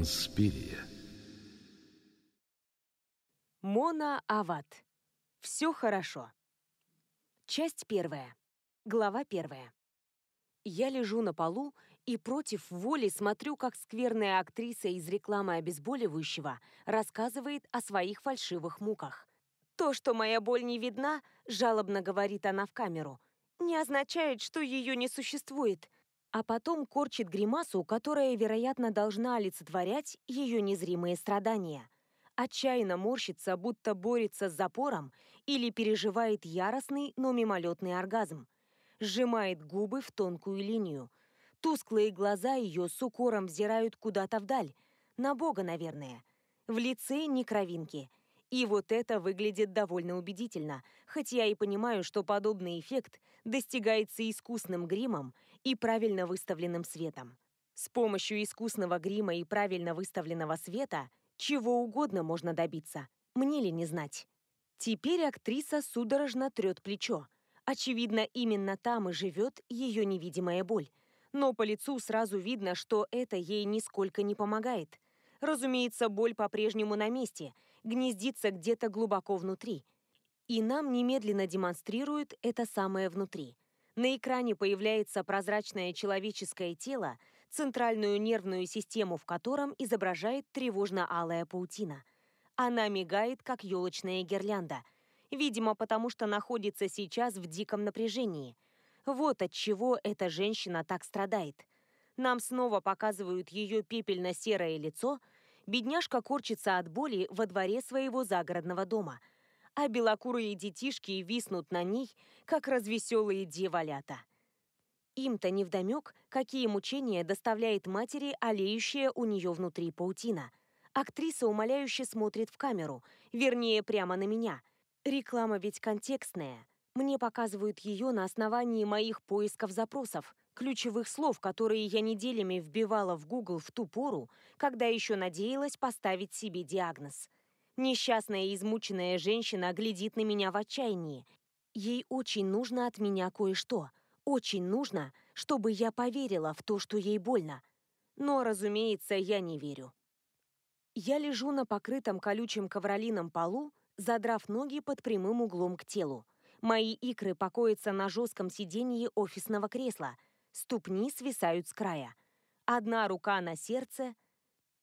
Инспирия. Мона Ават. Все хорошо. Часть первая. Глава первая. Я лежу на полу и против воли смотрю, как скверная актриса из рекламы обезболивающего рассказывает о своих фальшивых муках. То, что моя боль не видна, жалобно говорит она в камеру, не означает, что ее не существует. А потом корчит гримасу, которая, вероятно, должна олицетворять ее незримые страдания. Отчаянно морщится, будто борется с запором или переживает яростный, но мимолетный оргазм. Сжимает губы в тонкую линию. Тусклые глаза ее с укором взирают куда-то вдаль. На Бога, наверное. В лице ни кровинки. И вот это выглядит довольно убедительно, хоть я и понимаю, что подобный эффект достигается искусным гримом и правильно выставленным светом. С помощью искусного грима и правильно выставленного света чего угодно можно добиться. Мне ли не знать? Теперь актриса судорожно трет плечо. Очевидно, именно там и живет ее невидимая боль. Но по лицу сразу видно, что это ей нисколько не помогает. Разумеется, боль по-прежнему на месте, гнездится где-то глубоко внутри. И нам немедленно демонстрируют это самое внутри. На экране появляется прозрачное человеческое тело, центральную нервную систему в котором изображает тревожно-алая паутина. Она мигает, как елочная гирлянда. Видимо, потому что находится сейчас в диком напряжении. Вот от чего эта женщина так страдает. Нам снова показывают ее пепельно-серое лицо. Бедняжка корчится от боли во дворе своего загородного дома. А белокурые детишки виснут на ней, как развеселые дьяволята. Им-то невдомек, какие мучения доставляет матери олеющая у нее внутри паутина. Актриса умоляюще смотрит в камеру, вернее, прямо на меня. Реклама ведь контекстная. Мне показывают ее на основании моих поисков запросов, ключевых слов, которые я неделями вбивала в Google в ту пору, когда еще надеялась поставить себе диагноз. Несчастная измученная женщина глядит на меня в отчаянии. Ей очень нужно от меня кое-что – очень нужно, чтобы я поверила в то, что ей больно. Но, разумеется, я не верю. Я лежу на покрытом колючим ковролином полу, задрав ноги под прямым углом к телу. Мои икры покоятся на жестком сиденье офисного кресла, ступни свисают с края. Одна рука на сердце,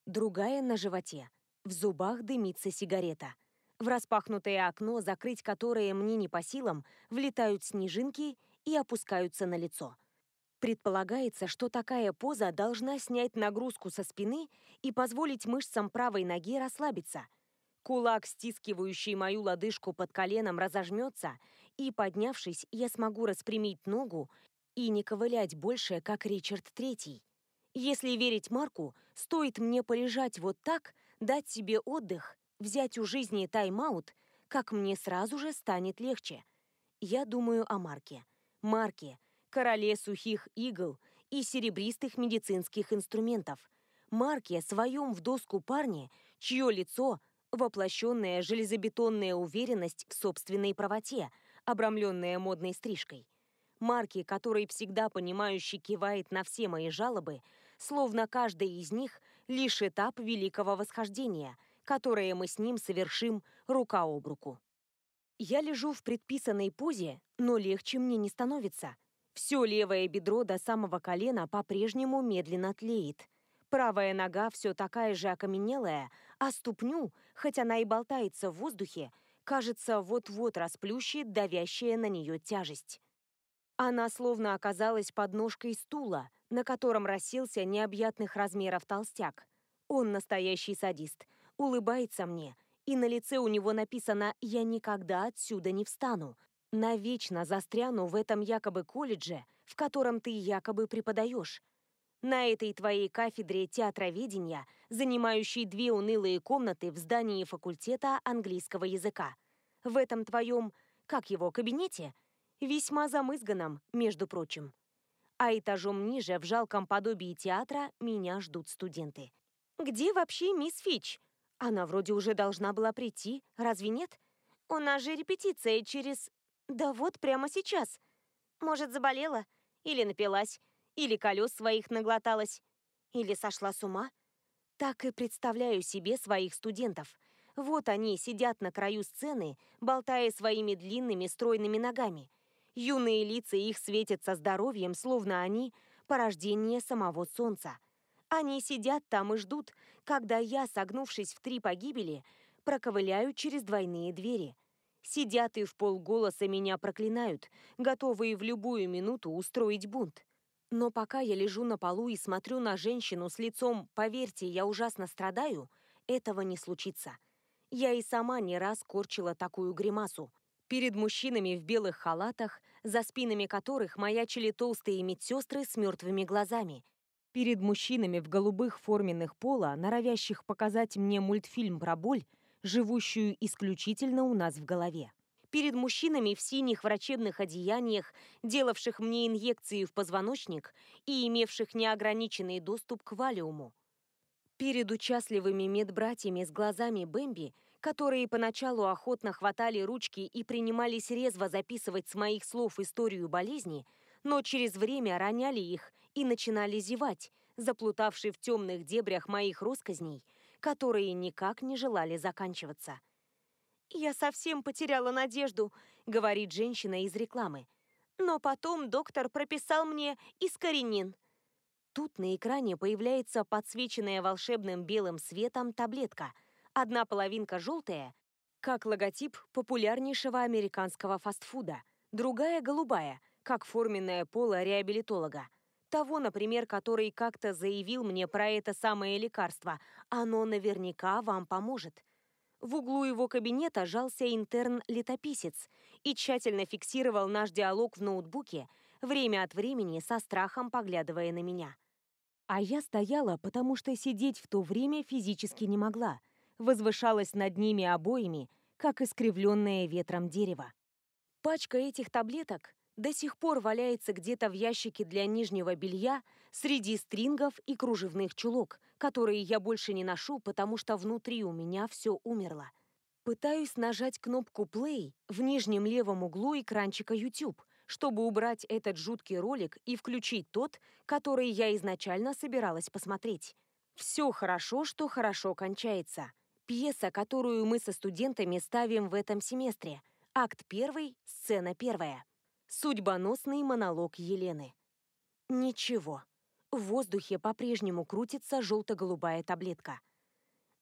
другая на животе. В зубах дымится сигарета. В распахнутое окно, закрыть которое мне не по силам, влетают снежинки и опускаются на лицо. Предполагается, что такая поза должна снять нагрузку со спины и позволить мышцам правой ноги расслабиться. Кулак, стискивающий мою лодыжку под коленом, разожмется, и, поднявшись, я смогу распрямить ногу и не ковылять больше, как Ричард Третий. Если верить Марку, стоит мне полежать вот так, дать себе отдых, взять у жизни тайм-аут, как мне сразу же станет легче. Я думаю о Марке. Марке, короле сухих игл и серебристых медицинских инструментов. Марке, своем в доску парне, чье лицо – воплощенная железобетонная уверенность в собственной правоте, обрамленная модной стрижкой. Марке, который всегда понимающе кивает на все мои жалобы, словно каждая из них – лишь этап великого восхождения, которое мы с ним совершим рука об руку. Я лежу в предписанной позе, но легче мне не становится. Все левое бедро до самого колена по-прежнему медленно тлеет. Правая нога все такая же окаменелая, а ступню, хоть она и болтается в воздухе, кажется, вот-вот расплющит давящая на нее тяжесть. Она словно оказалась под ножкой стула, на котором расселся необъятных размеров толстяк. Он настоящий садист, улыбается мне — и на лице у него написано «Я никогда отсюда не встану». Навечно застряну в этом якобы колледже, в котором ты якобы преподаешь. На этой твоей кафедре театроведения, занимающей две унылые комнаты в здании факультета английского языка. В этом твоем, как его, кабинете? Весьма замызганном, между прочим. А этажом ниже, в жалком подобии театра, меня ждут студенты. «Где вообще мисс Фич?» Она вроде уже должна была прийти, разве нет? У нас же репетиция через... Да вот прямо сейчас. Может, заболела? Или напилась? Или колес своих наглоталась? Или сошла с ума? Так и представляю себе своих студентов. Вот они сидят на краю сцены, болтая своими длинными стройными ногами. Юные лица их светятся здоровьем, словно они – порождение самого солнца. Они сидят там и ждут, когда я, согнувшись в три погибели, проковыляю через двойные двери. Сидят и в полголоса меня проклинают, готовые в любую минуту устроить бунт. Но пока я лежу на полу и смотрю на женщину с лицом «поверьте, я ужасно страдаю», этого не случится. Я и сама не раз корчила такую гримасу. Перед мужчинами в белых халатах, за спинами которых маячили толстые медсестры с мертвыми глазами. Перед мужчинами в голубых форменных пола, норовящих показать мне мультфильм про боль, живущую исключительно у нас в голове. Перед мужчинами в синих врачебных одеяниях, делавших мне инъекции в позвоночник и имевших неограниченный доступ к валиуму. Перед участливыми медбратьями с глазами Бэмби, которые поначалу охотно хватали ручки и принимались резво записывать с моих слов историю болезни, но через время роняли их и начинали зевать, заплутавшие в темных дебрях моих росказней – которые никак не желали заканчиваться. «Я совсем потеряла надежду», — говорит женщина из рекламы. «Но потом доктор прописал мне искоренин». Тут на экране появляется подсвеченная волшебным белым светом таблетка. Одна половинка желтая, как логотип популярнейшего американского фастфуда, другая голубая, как форменное поло реабилитолога. Того, например, который как-то заявил мне про это самое лекарство. Оно наверняка вам поможет. В углу его кабинета жался интерн-летописец и тщательно фиксировал наш диалог в ноутбуке, время от времени со страхом поглядывая на меня. А я стояла, потому что сидеть в то время физически не могла, возвышалась над ними обоими, как искривленное ветром дерево. Пачка этих таблеток до сих пор валяется где-то в ящике для нижнего белья среди стрингов и кружевных чулок, которые я больше не ношу, потому что внутри у меня все умерло. Пытаюсь нажать кнопку play в нижнем левом углу экранчика YouTube, чтобы убрать этот жуткий ролик и включить тот, который я изначально собиралась посмотреть. Все хорошо, что хорошо кончается. Пьеса, которую мы со студентами ставим в этом семестре. Акт первый, сцена первая. Судьбоносный монолог Елены. Ничего. В воздухе по-прежнему крутится желто-голубая таблетка.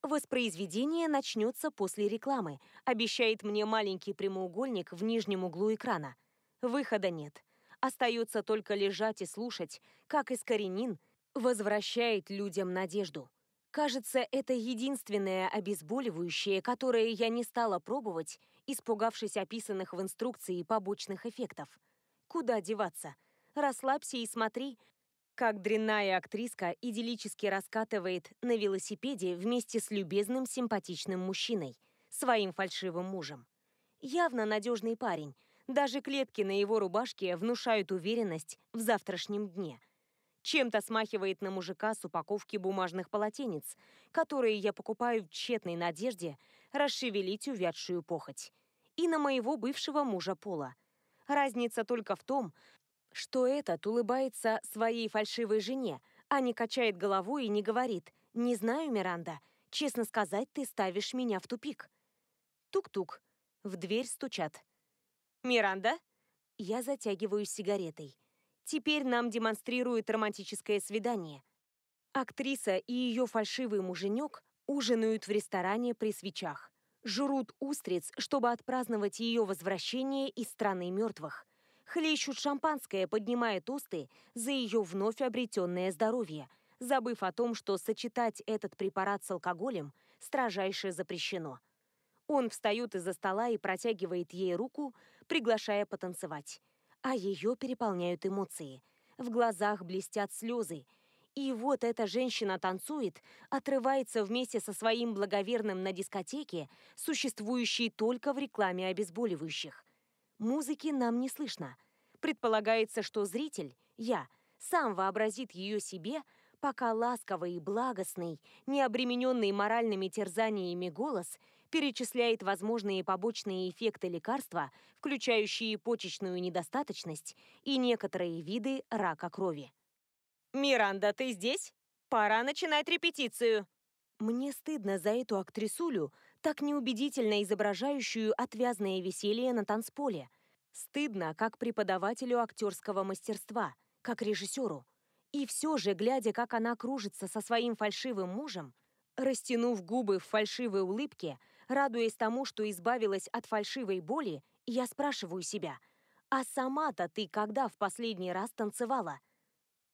Воспроизведение начнется после рекламы, обещает мне маленький прямоугольник в нижнем углу экрана. Выхода нет. Остается только лежать и слушать, как Искоренин возвращает людям надежду. Кажется, это единственное обезболивающее, которое я не стала пробовать, испугавшись описанных в инструкции побочных эффектов. Куда деваться? Расслабься и смотри, как дрянная актриска идиллически раскатывает на велосипеде вместе с любезным симпатичным мужчиной, своим фальшивым мужем. Явно надежный парень. Даже клетки на его рубашке внушают уверенность в завтрашнем дне – чем-то смахивает на мужика с упаковки бумажных полотенец, которые я покупаю в тщетной надежде расшевелить увядшую похоть. И на моего бывшего мужа Пола. Разница только в том, что этот улыбается своей фальшивой жене, а не качает головой и не говорит «Не знаю, Миранда, честно сказать, ты ставишь меня в тупик». Тук-тук. В дверь стучат. «Миранда?» Я затягиваюсь сигаретой. Теперь нам демонстрируют романтическое свидание. Актриса и ее фальшивый муженек ужинают в ресторане при свечах. Жрут устриц, чтобы отпраздновать ее возвращение из страны мертвых. Хлещут шампанское, поднимая тосты за ее вновь обретенное здоровье, забыв о том, что сочетать этот препарат с алкоголем строжайше запрещено. Он встает из-за стола и протягивает ей руку, приглашая потанцевать а ее переполняют эмоции. В глазах блестят слезы. И вот эта женщина танцует, отрывается вместе со своим благоверным на дискотеке, существующей только в рекламе обезболивающих. Музыки нам не слышно. Предполагается, что зритель, я, сам вообразит ее себе, пока ласковый и благостный, не обремененный моральными терзаниями голос – перечисляет возможные побочные эффекты лекарства, включающие почечную недостаточность и некоторые виды рака крови. «Миранда, ты здесь? Пора начинать репетицию!» Мне стыдно за эту актрисулю, так неубедительно изображающую отвязное веселье на танцполе. Стыдно, как преподавателю актерского мастерства, как режиссеру. И все же, глядя, как она кружится со своим фальшивым мужем, растянув губы в фальшивой улыбке, радуясь тому, что избавилась от фальшивой боли, я спрашиваю себя, а сама-то ты когда в последний раз танцевала?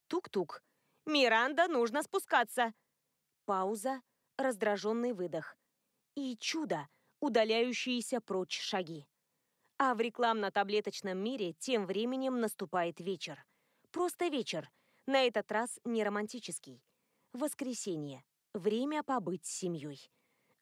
Тук-тук. «Миранда, нужно спускаться!» Пауза, раздраженный выдох. И чудо, удаляющиеся прочь шаги. А в рекламно-таблеточном мире тем временем наступает вечер. Просто вечер. На этот раз не романтический. Воскресенье. Время побыть с семьей.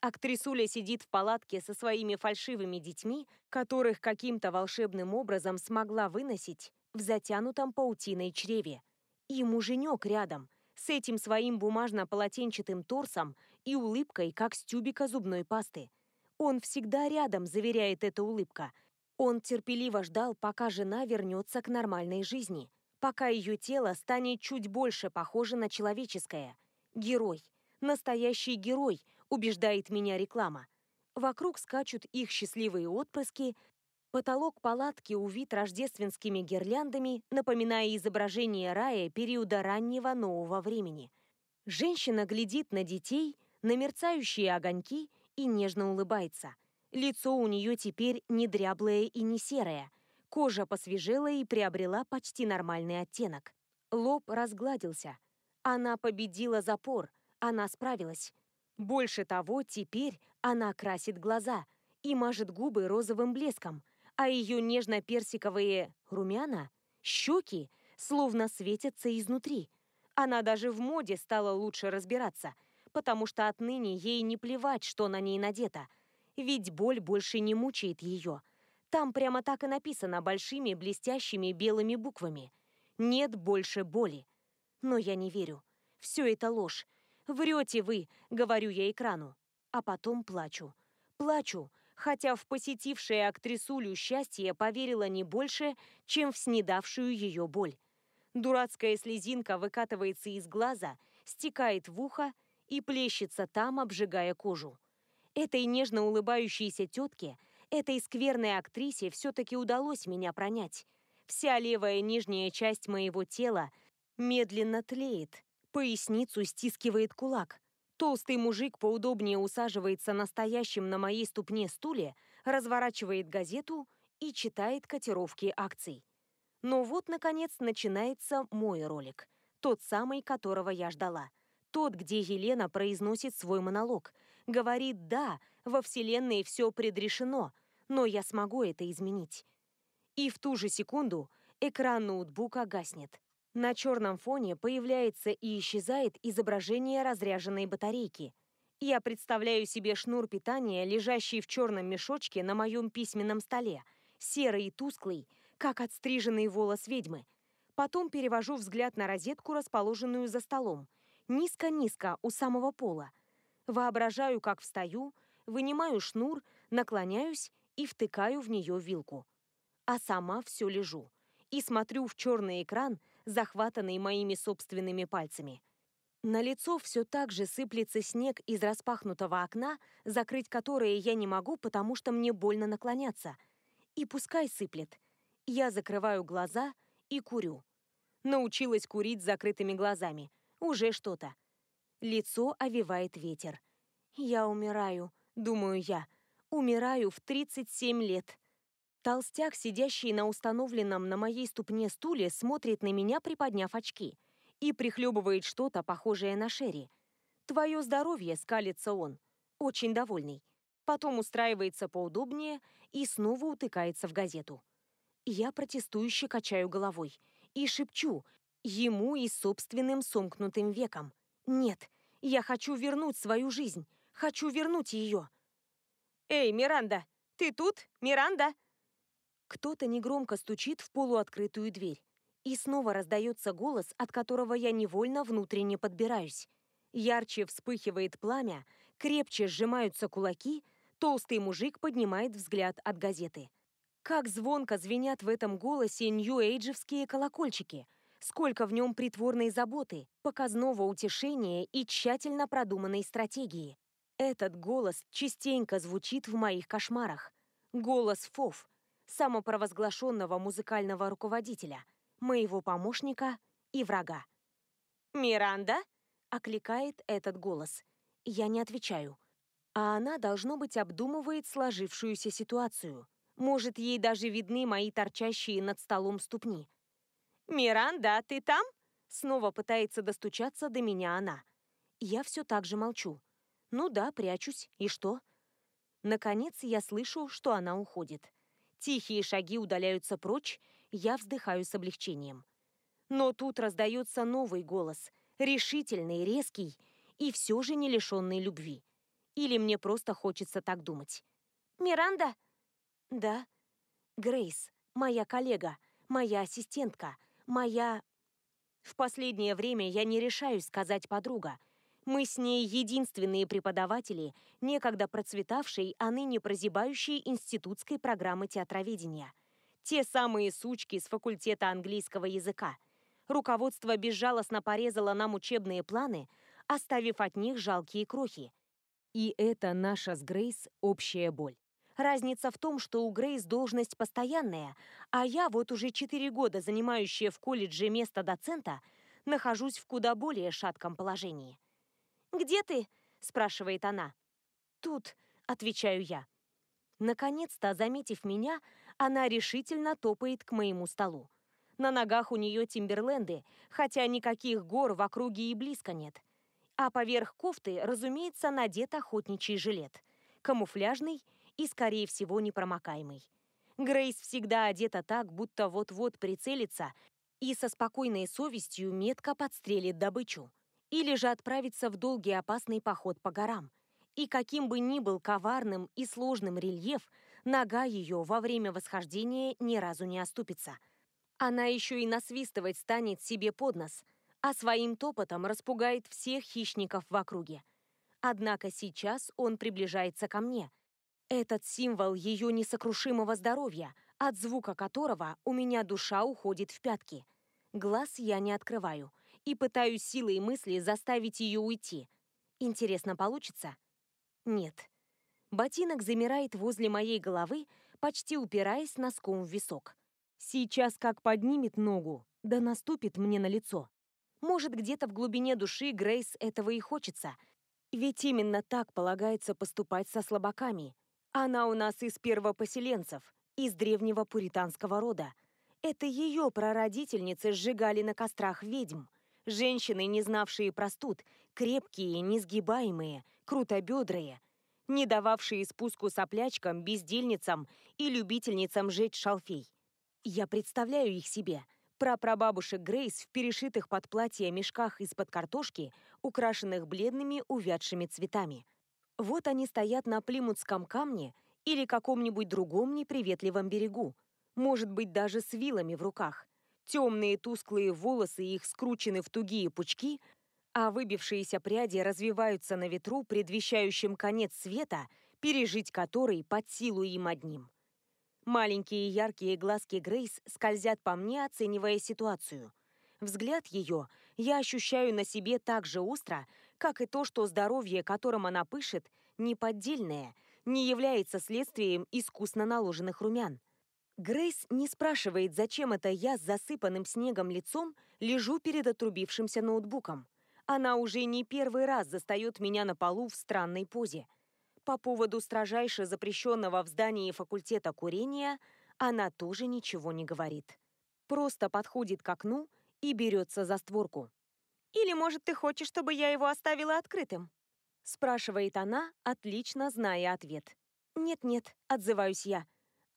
Актрисуля сидит в палатке со своими фальшивыми детьми, которых каким-то волшебным образом смогла выносить в затянутом паутиной чреве. И муженек рядом, с этим своим бумажно-полотенчатым торсом и улыбкой, как с тюбика зубной пасты. Он всегда рядом, заверяет эта улыбка. Он терпеливо ждал, пока жена вернется к нормальной жизни, пока ее тело станет чуть больше похоже на человеческое. Герой. Настоящий герой, убеждает меня реклама. Вокруг скачут их счастливые отпрыски, потолок палатки увит рождественскими гирляндами, напоминая изображение рая периода раннего нового времени. Женщина глядит на детей, на мерцающие огоньки и нежно улыбается. Лицо у нее теперь не дряблое и не серое. Кожа посвежела и приобрела почти нормальный оттенок. Лоб разгладился. Она победила запор, она справилась. Больше того, теперь она красит глаза и мажет губы розовым блеском, а ее нежно-персиковые румяна, щеки, словно светятся изнутри. Она даже в моде стала лучше разбираться, потому что отныне ей не плевать, что на ней надето, ведь боль больше не мучает ее. Там прямо так и написано большими блестящими белыми буквами. Нет больше боли. Но я не верю. Все это ложь. «Врете вы», — говорю я экрану. А потом плачу. Плачу, хотя в посетившее актрисулю счастье поверила не больше, чем в снедавшую ее боль. Дурацкая слезинка выкатывается из глаза, стекает в ухо и плещется там, обжигая кожу. Этой нежно улыбающейся тетке, этой скверной актрисе все-таки удалось меня пронять. Вся левая нижняя часть моего тела медленно тлеет, Поясницу стискивает кулак. Толстый мужик поудобнее усаживается на стоящем на моей ступне стуле, разворачивает газету и читает котировки акций. Но вот, наконец, начинается мой ролик. Тот самый, которого я ждала. Тот, где Елена произносит свой монолог. Говорит «да», во Вселенной все предрешено, но я смогу это изменить. И в ту же секунду экран ноутбука гаснет. На черном фоне появляется и исчезает изображение разряженной батарейки. Я представляю себе шнур питания, лежащий в черном мешочке на моем письменном столе, серый и тусклый, как отстриженный волос ведьмы. Потом перевожу взгляд на розетку, расположенную за столом, низко-низко, у самого пола. Воображаю, как встаю, вынимаю шнур, наклоняюсь и втыкаю в нее вилку. А сама все лежу и смотрю в черный экран, захватанный моими собственными пальцами. На лицо все так же сыплется снег из распахнутого окна, закрыть которое я не могу, потому что мне больно наклоняться. И пускай сыплет. Я закрываю глаза и курю. Научилась курить закрытыми глазами. Уже что-то. Лицо овивает ветер. Я умираю, думаю я. Умираю в 37 лет. Толстяк, сидящий на установленном на моей ступне стуле, смотрит на меня, приподняв очки, и прихлебывает что-то похожее на шерри. «Твое здоровье», — скалится он, очень довольный. Потом устраивается поудобнее и снова утыкается в газету. Я протестующе качаю головой и шепчу ему и собственным сомкнутым веком. «Нет, я хочу вернуть свою жизнь, хочу вернуть ее». «Эй, Миранда, ты тут, Миранда?» Кто-то негромко стучит в полуоткрытую дверь. И снова раздается голос, от которого я невольно внутренне подбираюсь. Ярче вспыхивает пламя, крепче сжимаются кулаки, толстый мужик поднимает взгляд от газеты. Как звонко звенят в этом голосе нью-эйджевские колокольчики. Сколько в нем притворной заботы, показного утешения и тщательно продуманной стратегии. Этот голос частенько звучит в моих кошмарах. Голос Фов, самопровозглашенного музыкального руководителя, моего помощника и врага. «Миранда?» — окликает этот голос. Я не отвечаю. А она, должно быть, обдумывает сложившуюся ситуацию. Может, ей даже видны мои торчащие над столом ступни. «Миранда, ты там?» Снова пытается достучаться до меня она. Я все так же молчу. Ну да, прячусь. И что? Наконец я слышу, что она уходит. Тихие шаги удаляются прочь, я вздыхаю с облегчением. Но тут раздается новый голос, решительный, резкий и все же не лишенный любви. Или мне просто хочется так думать. «Миранда?» «Да». «Грейс, моя коллега, моя ассистентка, моя...» В последнее время я не решаюсь сказать подруга. Мы с ней единственные преподаватели, некогда процветавшей, а ныне прозябающей институтской программы театроведения. Те самые сучки с факультета английского языка. Руководство безжалостно порезало нам учебные планы, оставив от них жалкие крохи. И это наша с Грейс общая боль. Разница в том, что у Грейс должность постоянная, а я, вот уже четыре года занимающая в колледже место доцента, нахожусь в куда более шатком положении. «Где ты?» – спрашивает она. «Тут», – отвечаю я. Наконец-то, заметив меня, она решительно топает к моему столу. На ногах у нее тимберленды, хотя никаких гор в округе и близко нет. А поверх кофты, разумеется, надет охотничий жилет. Камуфляжный и, скорее всего, непромокаемый. Грейс всегда одета так, будто вот-вот прицелится и со спокойной совестью метко подстрелит добычу. Или же отправится в долгий опасный поход по горам. И каким бы ни был коварным и сложным рельеф, нога ее во время восхождения ни разу не оступится. Она еще и насвистывать станет себе под нос – а своим топотом распугает всех хищников в округе. Однако сейчас он приближается ко мне. Этот символ ее несокрушимого здоровья, от звука которого у меня душа уходит в пятки. Глаз я не открываю и пытаюсь силой мысли заставить ее уйти. Интересно, получится? Нет. Ботинок замирает возле моей головы, почти упираясь носком в висок. Сейчас как поднимет ногу, да наступит мне на лицо. Может, где-то в глубине души Грейс этого и хочется. Ведь именно так полагается поступать со слабаками. Она у нас из первопоселенцев, из древнего пуританского рода. Это ее прародительницы сжигали на кострах ведьм. Женщины, не знавшие простуд, крепкие, несгибаемые, крутобедрые, не дававшие спуску соплячкам, бездельницам и любительницам жечь шалфей. Я представляю их себе – прапрабабушек Грейс в перешитых под платье мешках из-под картошки, украшенных бледными увядшими цветами. Вот они стоят на Плимутском камне или каком-нибудь другом неприветливом берегу, может быть, даже с вилами в руках. Темные тусклые волосы их скручены в тугие пучки, а выбившиеся пряди развиваются на ветру, предвещающим конец света, пережить который под силу им одним. Маленькие яркие глазки Грейс скользят по мне, оценивая ситуацию. Взгляд ее я ощущаю на себе так же остро, как и то, что здоровье, которым она пышет, не поддельное, не является следствием искусно наложенных румян. Грейс не спрашивает, зачем это я с засыпанным снегом лицом лежу перед отрубившимся ноутбуком. Она уже не первый раз застает меня на полу в странной позе – по поводу строжайше запрещенного в здании факультета курения она тоже ничего не говорит. Просто подходит к окну и берется за створку. «Или, может, ты хочешь, чтобы я его оставила открытым?» Спрашивает она, отлично зная ответ. «Нет-нет», — отзываюсь я.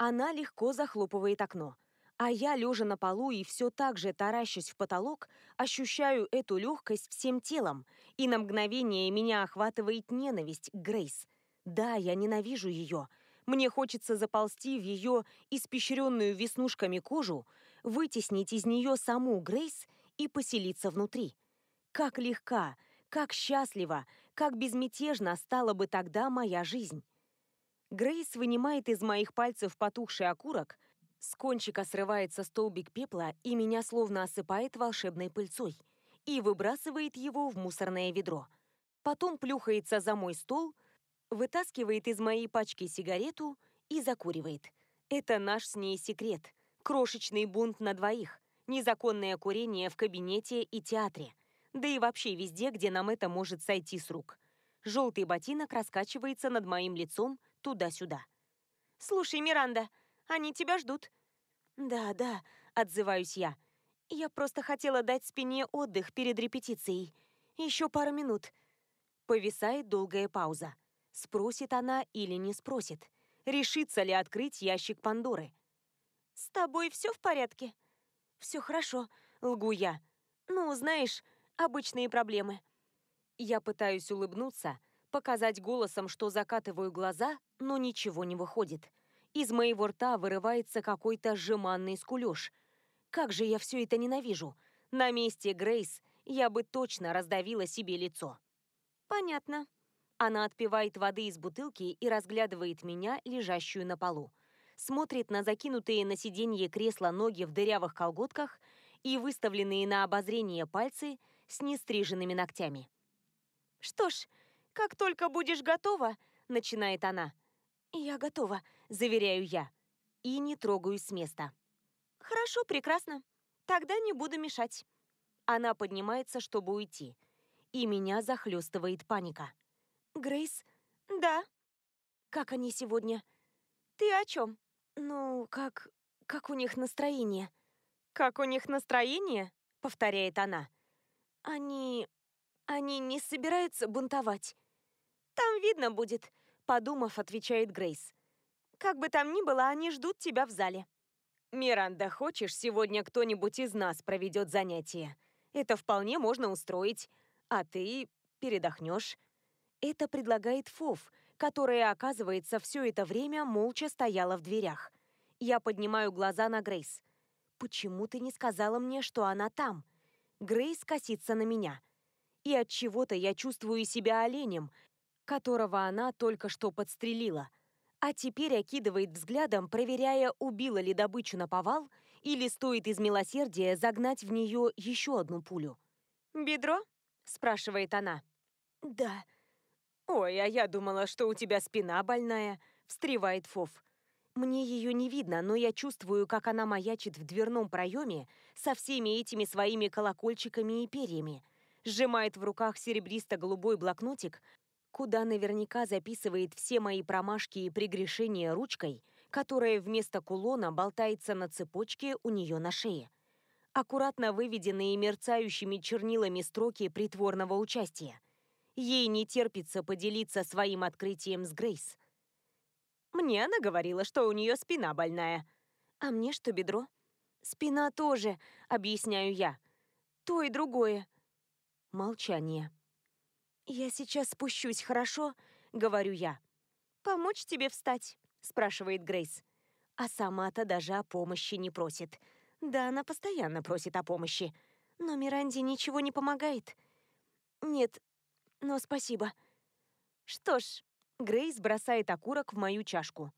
Она легко захлопывает окно. А я, лежа на полу и все так же таращусь в потолок, ощущаю эту легкость всем телом, и на мгновение меня охватывает ненависть к Грейс, да, я ненавижу ее. Мне хочется заползти в ее испещренную веснушками кожу, вытеснить из нее саму Грейс и поселиться внутри. Как легка, как счастлива, как безмятежна стала бы тогда моя жизнь. Грейс вынимает из моих пальцев потухший окурок, С кончика срывается столбик пепла и меня словно осыпает волшебной пыльцой и выбрасывает его в мусорное ведро. Потом плюхается за мой стол, вытаскивает из моей пачки сигарету и закуривает. Это наш с ней секрет. Крошечный бунт на двоих. Незаконное курение в кабинете и театре. Да и вообще везде, где нам это может сойти с рук. Желтый ботинок раскачивается над моим лицом туда-сюда. «Слушай, Миранда, они тебя ждут». «Да, да», — отзываюсь я. «Я просто хотела дать спине отдых перед репетицией. Еще пару минут». Повисает долгая пауза. Спросит она или не спросит. Решится ли открыть ящик Пандоры. «С тобой все в порядке?» «Все хорошо», — лгу я. «Ну, знаешь, обычные проблемы». Я пытаюсь улыбнуться, показать голосом, что закатываю глаза, но ничего не выходит. Из моего рта вырывается какой-то жеманный скулёж. Как же я все это ненавижу. На месте Грейс я бы точно раздавила себе лицо. Понятно. Она отпивает воды из бутылки и разглядывает меня, лежащую на полу. Смотрит на закинутые на сиденье кресла ноги в дырявых колготках и выставленные на обозрение пальцы с нестриженными ногтями. «Что ж, как только будешь готова», — начинает она. «Я готова», — заверяю я. И не трогаю с места. «Хорошо, прекрасно. Тогда не буду мешать». Она поднимается, чтобы уйти. И меня захлестывает паника. «Грейс?» «Да». «Как они сегодня?» «Ты о чем?» «Ну, как... как у них настроение?» «Как у них настроение?» — повторяет она. «Они... они не собираются бунтовать?» «Там видно будет», — подумав, отвечает Грейс. «Как бы там ни было, они ждут тебя в зале». «Миранда, хочешь, сегодня кто-нибудь из нас проведет занятие? Это вполне можно устроить, а ты передохнешь». Это предлагает Фов, которая, оказывается, все это время молча стояла в дверях. Я поднимаю глаза на Грейс. «Почему ты не сказала мне, что она там?» Грейс косится на меня. И от чего-то я чувствую себя оленем, которого она только что подстрелила, а теперь окидывает взглядом, проверяя, убила ли добычу на повал или стоит из милосердия загнать в нее еще одну пулю. «Бедро?» – спрашивает она. «Да», «Ой, а я думала, что у тебя спина больная», — встревает Фов. Мне ее не видно, но я чувствую, как она маячит в дверном проеме со всеми этими своими колокольчиками и перьями, сжимает в руках серебристо-голубой блокнотик, куда наверняка записывает все мои промашки и прегрешения ручкой, которая вместо кулона болтается на цепочке у нее на шее. Аккуратно выведенные мерцающими чернилами строки притворного участия — Ей не терпится поделиться своим открытием с Грейс. Мне она говорила, что у нее спина больная. А мне что бедро? Спина тоже, объясняю я. То и другое. Молчание. «Я сейчас спущусь, хорошо?» — говорю я. «Помочь тебе встать?» — спрашивает Грейс. А сама-то даже о помощи не просит. Да, она постоянно просит о помощи. Но Миранде ничего не помогает. Нет, но спасибо. Что ж, Грейс бросает окурок в мою чашку.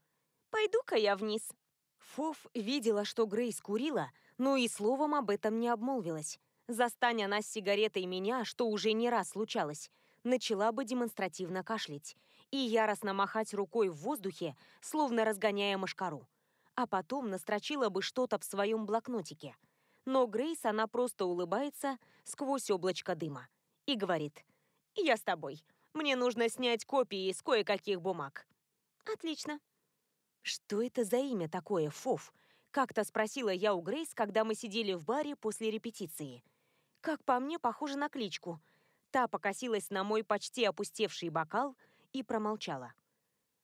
Пойду-ка я вниз. Фоф видела, что Грейс курила, но и словом об этом не обмолвилась. Застань она с сигаретой меня, что уже не раз случалось, начала бы демонстративно кашлять и яростно махать рукой в воздухе, словно разгоняя мошкару. А потом настрочила бы что-то в своем блокнотике. Но Грейс она просто улыбается сквозь облачко дыма и говорит – я с тобой. Мне нужно снять копии из кое-каких бумаг. Отлично. Что это за имя такое, Фоф? Как-то спросила я у Грейс, когда мы сидели в баре после репетиции. Как по мне, похоже на кличку. Та покосилась на мой почти опустевший бокал и промолчала.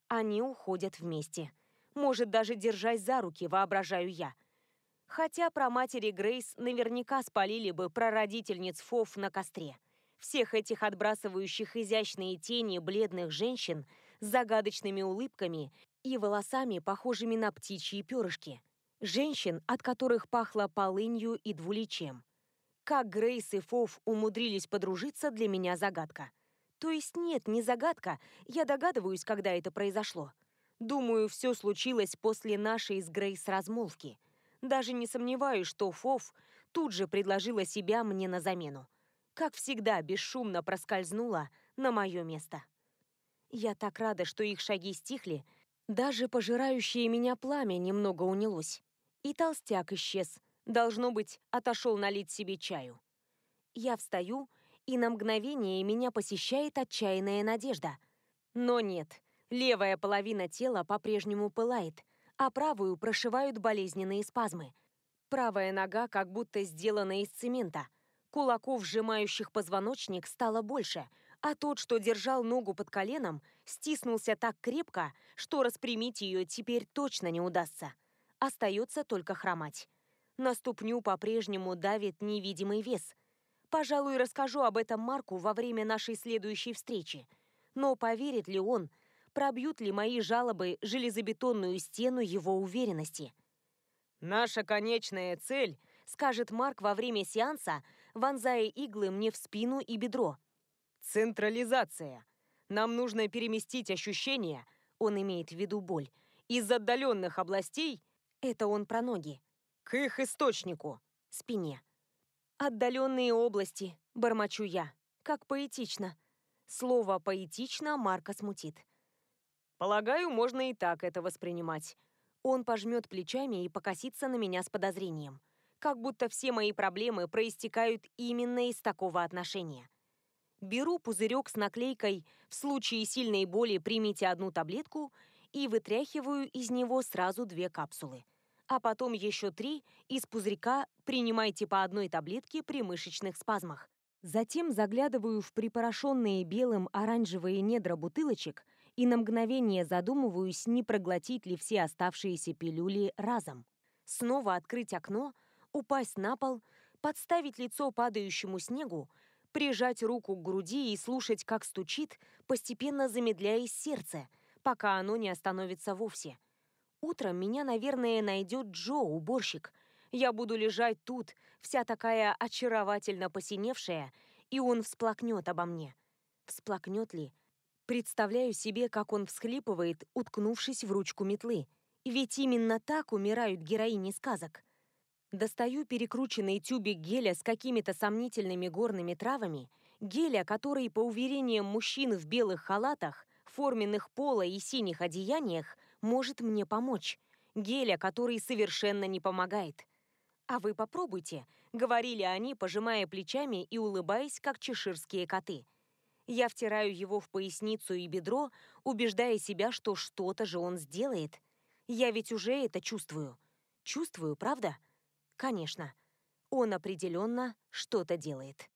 Они уходят вместе. Может, даже держась за руки, воображаю я. Хотя про матери Грейс наверняка спалили бы прародительниц Фоф на костре всех этих отбрасывающих изящные тени бледных женщин с загадочными улыбками и волосами, похожими на птичьи перышки. Женщин, от которых пахло полынью и двуличием. Как Грейс и Фоф умудрились подружиться, для меня загадка. То есть нет, не загадка, я догадываюсь, когда это произошло. Думаю, все случилось после нашей с Грейс размолвки. Даже не сомневаюсь, что Фов тут же предложила себя мне на замену. Как всегда, бесшумно проскользнула на мое место. Я так рада, что их шаги стихли, даже пожирающее меня пламя немного унялось. И толстяк исчез. Должно быть, отошел налить себе чаю. Я встаю, и на мгновение меня посещает отчаянная надежда. Но нет, левая половина тела по-прежнему пылает, а правую прошивают болезненные спазмы. Правая нога как будто сделана из цемента. Кулаков, сжимающих позвоночник, стало больше, а тот, что держал ногу под коленом, стиснулся так крепко, что распрямить ее теперь точно не удастся. Остается только хромать. На ступню по-прежнему давит невидимый вес. Пожалуй, расскажу об этом Марку во время нашей следующей встречи. Но поверит ли он, пробьют ли мои жалобы железобетонную стену его уверенности? «Наша конечная цель», — скажет Марк во время сеанса, вонзая иглы мне в спину и бедро. «Централизация. Нам нужно переместить ощущения, он имеет в виду боль, из отдаленных областей, это он про ноги, к их источнику, спине. Отдаленные области, бормочу я, как поэтично. Слово «поэтично» Марка смутит. Полагаю, можно и так это воспринимать. Он пожмет плечами и покосится на меня с подозрением. Как будто все мои проблемы проистекают именно из такого отношения. Беру пузырек с наклейкой «В случае сильной боли примите одну таблетку» и вытряхиваю из него сразу две капсулы. А потом еще три из пузырька «Принимайте по одной таблетке при мышечных спазмах». Затем заглядываю в припорошенные белым оранжевые недра бутылочек и на мгновение задумываюсь, не проглотить ли все оставшиеся пилюли разом. Снова открыть окно, упасть на пол, подставить лицо падающему снегу, прижать руку к груди и слушать, как стучит, постепенно замедляясь сердце, пока оно не остановится вовсе. Утром меня, наверное, найдет Джо, уборщик. Я буду лежать тут, вся такая очаровательно посиневшая, и он всплакнет обо мне. Всплакнет ли? Представляю себе, как он всхлипывает, уткнувшись в ручку метлы. Ведь именно так умирают героини сказок. Достаю перекрученный тюбик геля с какими-то сомнительными горными травами, геля, который, по уверениям мужчин в белых халатах, форменных пола и синих одеяниях, может мне помочь. Геля, который совершенно не помогает. «А вы попробуйте», — говорили они, пожимая плечами и улыбаясь, как чеширские коты. Я втираю его в поясницу и бедро, убеждая себя, что что-то же он сделает. Я ведь уже это чувствую. Чувствую, правда? Конечно, он определенно что-то делает.